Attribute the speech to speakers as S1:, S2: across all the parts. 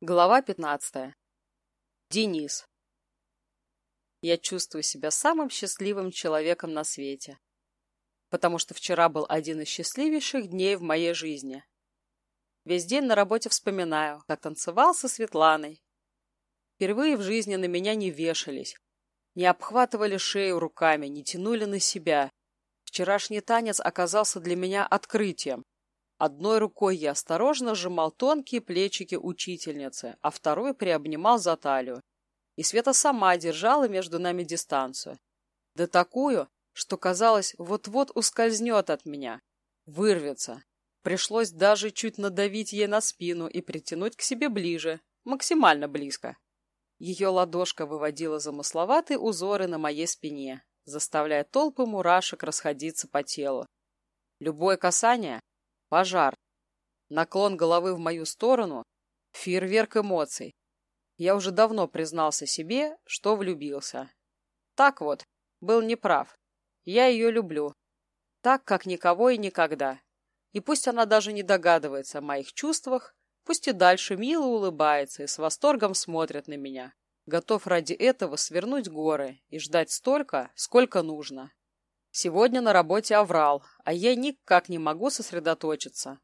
S1: Глава 15. Денис. Я чувствую себя самым счастливым человеком на свете, потому что вчера был один из счастливейших дней в моей жизни. Весь день на работе вспоминаю, как танцевал со Светланой. Впервые в жизни на меня не вешались, не обхватывали шею руками, не тянули на себя. Вчерашний танец оказался для меня открытием. Одной рукой я осторожно сжимал тонкие плечики учительницы, а второй приобнимал за талию. И Света сама держала между нами дистанцию. Да такую, что казалось, вот-вот ускользнет от меня, вырвется. Пришлось даже чуть надавить ей на спину и притянуть к себе ближе, максимально близко. Ее ладошка выводила замысловатые узоры на моей спине, заставляя толпы мурашек расходиться по телу. Любое касание Пожар. Наклон головы в мою сторону. Фейерверк эмоций. Я уже давно признался себе, что влюбился. Так вот, был неправ. Я ее люблю. Так, как никого и никогда. И пусть она даже не догадывается о моих чувствах, пусть и дальше мило улыбается и с восторгом смотрит на меня. Готов ради этого свернуть горы и ждать столько, сколько нужно. Сегодня на работе оврал, а я никак не могу сосредоточиться.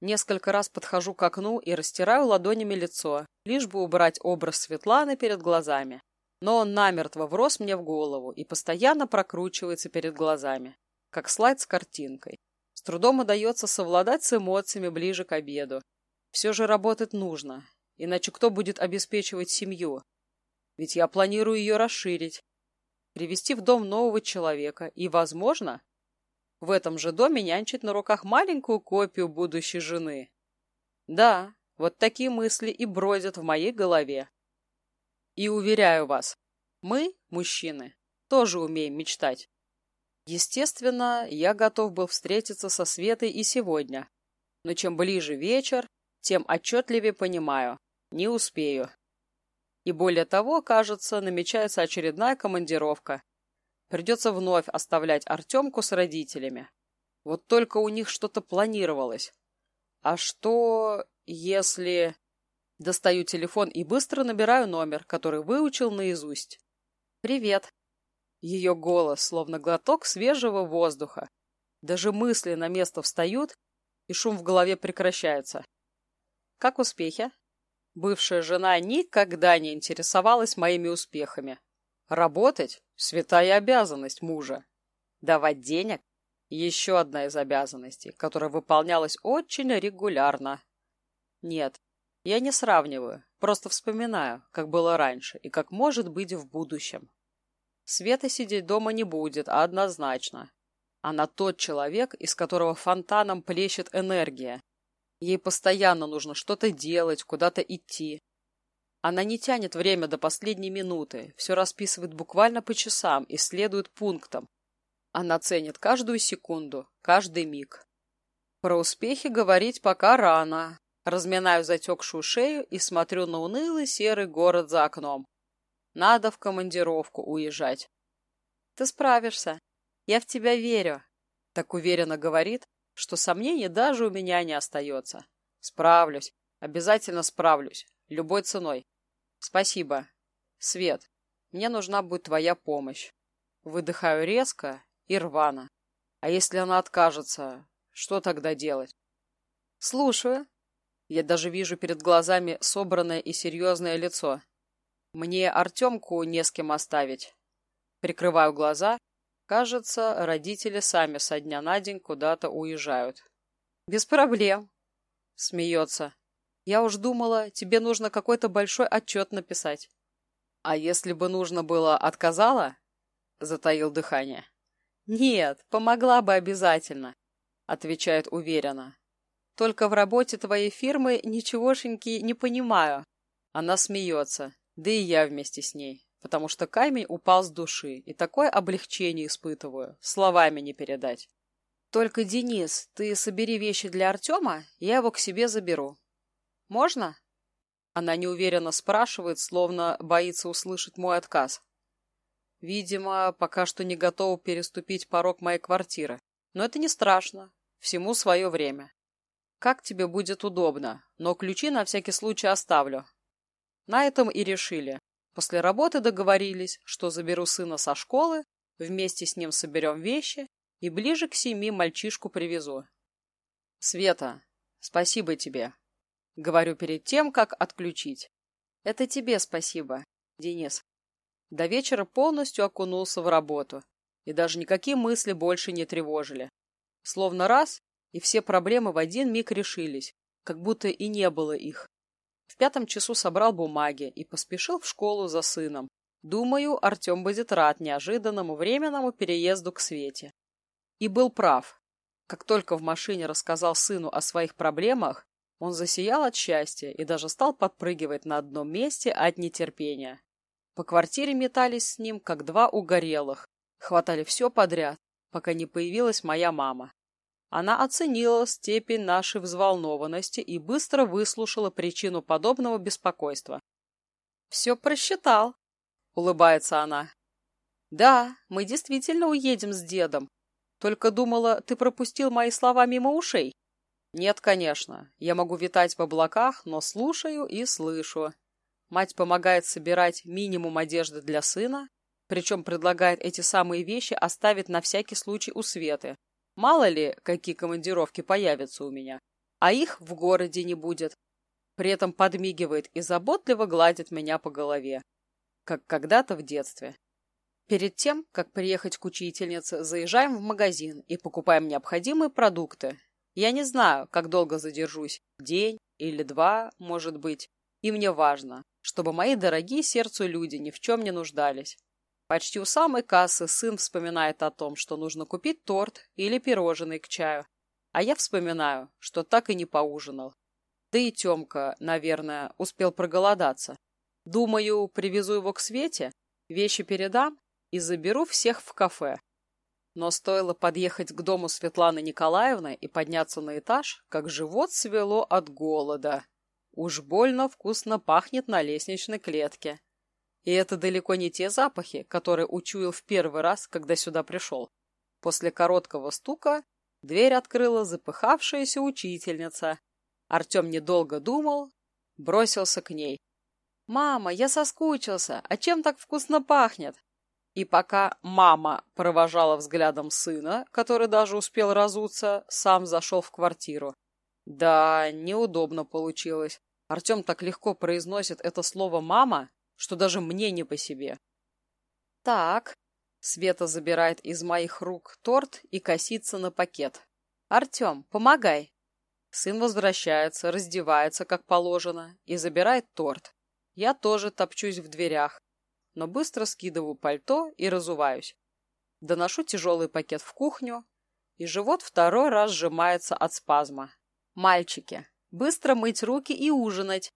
S1: Несколько раз подхожу к окну и растираю ладонями лицо, лишь бы убрать образ Светланы перед глазами. Но он намертво врос мне в голову и постоянно прокручивается перед глазами, как слайд с картинкой. С трудом удается совладать с эмоциями ближе к обеду. Все же работать нужно, иначе кто будет обеспечивать семью? Ведь я планирую ее расширить, привести в дом нового человека и, возможно, в этом же доме нянчить на руках маленькую копию будущей жены. Да, вот такие мысли и бродят в моей голове. И уверяю вас, мы, мужчины, тоже умеем мечтать. Естественно, я готов был встретиться со Светой и сегодня. Но чем ближе вечер, тем отчетливее понимаю, не успею. И более того, кажется, намечается очередная командировка. Придется вновь оставлять Артемку с родителями. Вот только у них что-то планировалось. А что, если... Достаю телефон и быстро набираю номер, который выучил наизусть. «Привет». Ее голос, словно глоток свежего воздуха. Даже мысли на место встают, и шум в голове прекращается. «Как успехи?» Бывшая жена никогда не интересовалась моими успехами. Работать – святая обязанность мужа. Давать денег – еще одна из обязанностей, которая выполнялась очень регулярно. Нет, я не сравниваю, просто вспоминаю, как было раньше и как может быть в будущем. Света сидеть дома не будет, однозначно. Она тот человек, из которого фонтаном плещет энергия, Ей постоянно нужно что-то делать, куда-то идти. Она не тянет время до последней минуты, все расписывает буквально по часам и следует пунктам. Она ценит каждую секунду, каждый миг. Про успехи говорить пока рано. Разминаю затекшую шею и смотрю на унылый серый город за окном. Надо в командировку уезжать. Ты справишься. Я в тебя верю. Так уверенно говорит, что сомнений даже у меня не остается. Справлюсь, обязательно справлюсь, любой ценой. Спасибо. Свет, мне нужна будет твоя помощь. Выдыхаю резко и рвано. А если она откажется, что тогда делать? Слушаю. Я даже вижу перед глазами собранное и серьезное лицо. Мне Артемку не с кем оставить. Прикрываю глаза Кажется, родители сами со дня на день куда-то уезжают. Без проблем. Смеется. Я уж думала, тебе нужно какой-то большой отчет написать. А если бы нужно было, отказала? Затаил дыхание. Нет, помогла бы обязательно, отвечает уверенно. Только в работе твоей фирмы ничегошеньки не понимаю. Она смеется, да и я вместе с ней потому что камень упал с души, и такое облегчение испытываю, словами не передать. Только, Денис, ты собери вещи для Артема, я его к себе заберу. Можно? Она неуверенно спрашивает, словно боится услышать мой отказ. Видимо, пока что не готова переступить порог моей квартиры. Но это не страшно. Всему свое время. как тебе будет удобно, но ключи на всякий случай оставлю. На этом и решили. После работы договорились, что заберу сына со школы, вместе с ним соберем вещи и ближе к семи мальчишку привезу. Света, спасибо тебе. Говорю перед тем, как отключить. Это тебе спасибо, Денис. До вечера полностью окунулся в работу, и даже никакие мысли больше не тревожили. Словно раз, и все проблемы в один миг решились, как будто и не было их. В пятом часу собрал бумаги и поспешил в школу за сыном. Думаю, Артем будет рад неожиданному временному переезду к Свете. И был прав. Как только в машине рассказал сыну о своих проблемах, он засиял от счастья и даже стал подпрыгивать на одном месте от нетерпения. По квартире метались с ним, как два угорелых, хватали все подряд, пока не появилась моя мама. Она оценила степень нашей взволнованности и быстро выслушала причину подобного беспокойства. «Все просчитал», — улыбается она. «Да, мы действительно уедем с дедом. Только думала, ты пропустил мои слова мимо ушей». «Нет, конечно. Я могу витать в облаках, но слушаю и слышу. Мать помогает собирать минимум одежды для сына, причем предлагает эти самые вещи оставить на всякий случай у Светы. Мало ли, какие командировки появятся у меня, а их в городе не будет. При этом подмигивает и заботливо гладит меня по голове, как когда-то в детстве. Перед тем, как приехать к учительнице, заезжаем в магазин и покупаем необходимые продукты. Я не знаю, как долго задержусь, день или два, может быть, и мне важно, чтобы мои дорогие сердцу люди ни в чем не нуждались. Почти у самой кассы сын вспоминает о том, что нужно купить торт или пирожные к чаю. А я вспоминаю, что так и не поужинал. Да и Темка, наверное, успел проголодаться. Думаю, привезу его к Свете, вещи передам и заберу всех в кафе. Но стоило подъехать к дому Светланы Николаевны и подняться на этаж, как живот свело от голода. Уж больно вкусно пахнет на лестничной клетке. И это далеко не те запахи, которые учуял в первый раз, когда сюда пришел. После короткого стука дверь открыла запыхавшаяся учительница. Артем недолго думал, бросился к ней. «Мама, я соскучился. А чем так вкусно пахнет?» И пока мама провожала взглядом сына, который даже успел разуться, сам зашел в квартиру. Да, неудобно получилось. Артем так легко произносит это слово «мама», что даже мне не по себе. Так, Света забирает из моих рук торт и косится на пакет. Артем, помогай. Сын возвращается, раздевается, как положено, и забирает торт. Я тоже топчусь в дверях, но быстро скидываю пальто и разуваюсь. Доношу тяжелый пакет в кухню, и живот второй раз сжимается от спазма. Мальчики, быстро мыть руки и ужинать.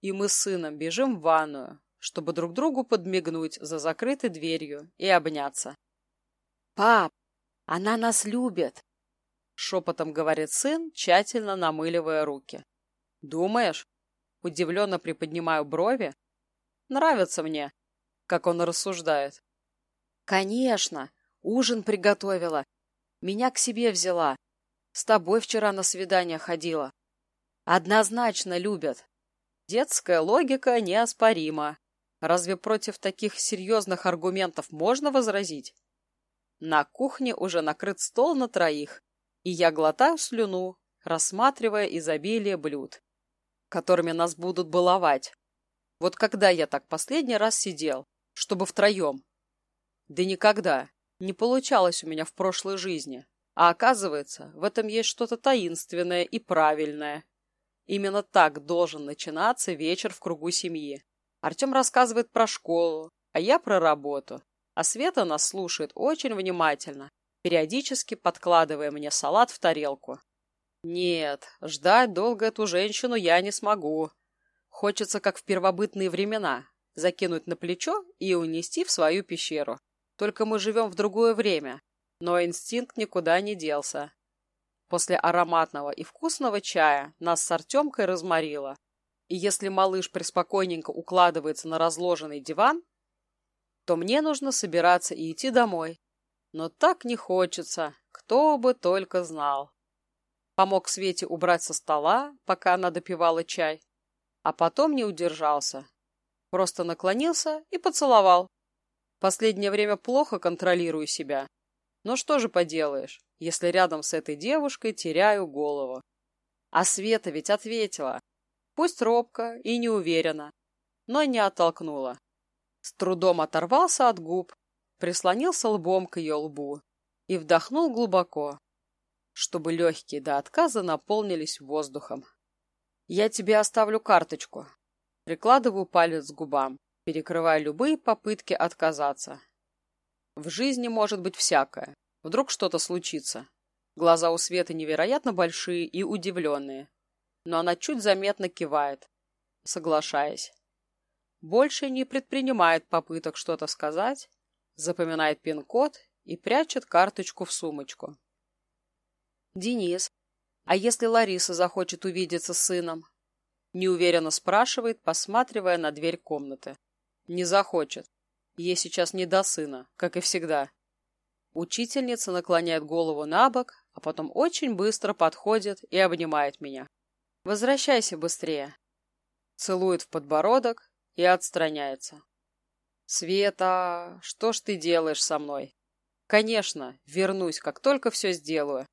S1: И мы с сыном бежим в ванную, чтобы друг другу подмигнуть за закрытой дверью и обняться. «Пап, она нас любит!» Шепотом говорит сын, тщательно намыливая руки. «Думаешь?» Удивленно приподнимаю брови. «Нравится мне, как он рассуждает». «Конечно! Ужин приготовила. Меня к себе взяла. С тобой вчера на свидание ходила. Однозначно любят. Детская логика неоспорима. Разве против таких серьезных аргументов можно возразить? На кухне уже накрыт стол на троих, и я глотаю слюну, рассматривая изобилие блюд, которыми нас будут баловать. Вот когда я так последний раз сидел, чтобы втроем? Да никогда. Не получалось у меня в прошлой жизни. А оказывается, в этом есть что-то таинственное и правильное. Именно так должен начинаться вечер в кругу семьи. Артем рассказывает про школу, а я про работу. А Света нас слушает очень внимательно, периодически подкладывая мне салат в тарелку. Нет, ждать долго эту женщину я не смогу. Хочется, как в первобытные времена, закинуть на плечо и унести в свою пещеру. Только мы живем в другое время, но инстинкт никуда не делся. После ароматного и вкусного чая нас с Артемкой разморило. И если малыш преспокойненько укладывается на разложенный диван, то мне нужно собираться и идти домой. Но так не хочется, кто бы только знал. помог Свете убрать со стола, пока она допивала чай, а потом не удержался. Просто наклонился и поцеловал. Последнее время плохо контролирую себя. Но что же поделаешь, если рядом с этой девушкой теряю голову. А Света ведь ответила. Пусть робко и неуверенно, но не оттолкнула. С трудом оторвался от губ, прислонился лбом к ее лбу и вдохнул глубоко, чтобы легкие до отказа наполнились воздухом. «Я тебе оставлю карточку». Прикладываю палец к губам, перекрывая любые попытки отказаться. В жизни может быть всякое. Вдруг что-то случится. Глаза у Светы невероятно большие и удивленные. Но она чуть заметно кивает, соглашаясь. Больше не предпринимает попыток что-то сказать, запоминает пин-код и прячет карточку в сумочку. «Денис, а если Лариса захочет увидеться с сыном?» Неуверенно спрашивает, посматривая на дверь комнаты. «Не захочет. Ей сейчас не до сына, как и всегда». Учительница наклоняет голову на бок, а потом очень быстро подходит и обнимает меня. «Возвращайся быстрее!» Целует в подбородок и отстраняется. «Света, что ж ты делаешь со мной?» «Конечно, вернусь, как только все сделаю.